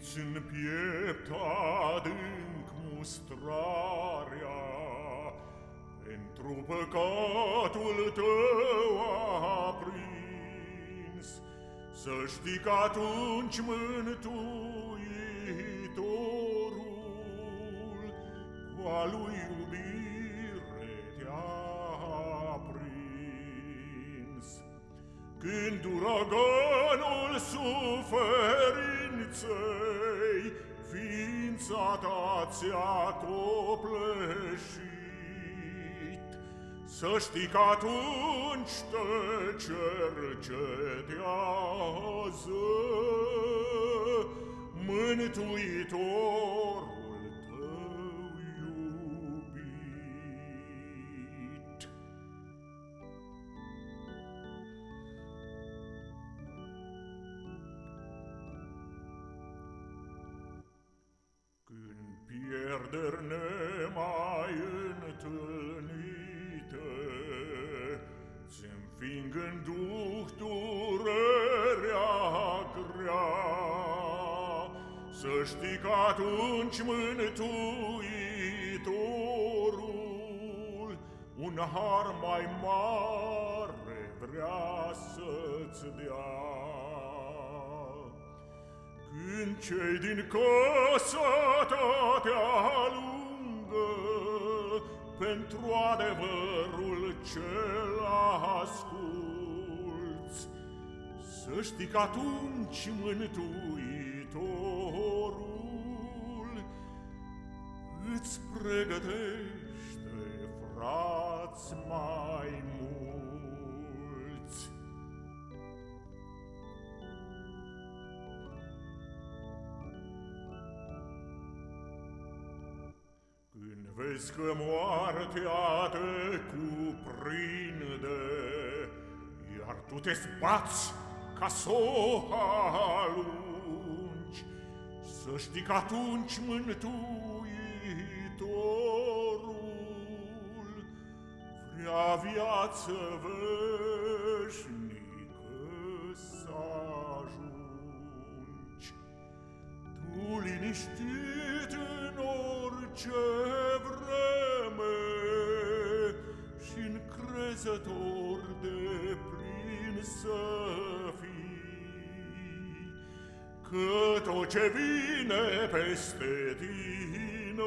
Simți în piept adânc mustrarea Pentru păcatul tău aprins. Să știi că atunci Mântuitorul Cu a lui iubire te-a Când uraganul suferinței Ființa ta ți-a copleșit. Să știi că atunci te cercetează Mântuitorul pierderi nemai întâlnite, Ți-nfing în duh durerea grea. Să știi că atunci Mântuitorul Un har mai mare vrea să-ți dea. Când cei din casa ta te alungă Pentru adevărul ce-l asculți, Să știi că atunci Mântuitorul Îți pregătește frați mai mulți. Vezi că moartea te cuprinde, Iar tu te spați ca să o alungi, Să știi că atunci Mântuitorul Vrea viață veșnică să ajungi. Tu liniștit în orice încrezător de plin să fii, Că tot ce vine peste tine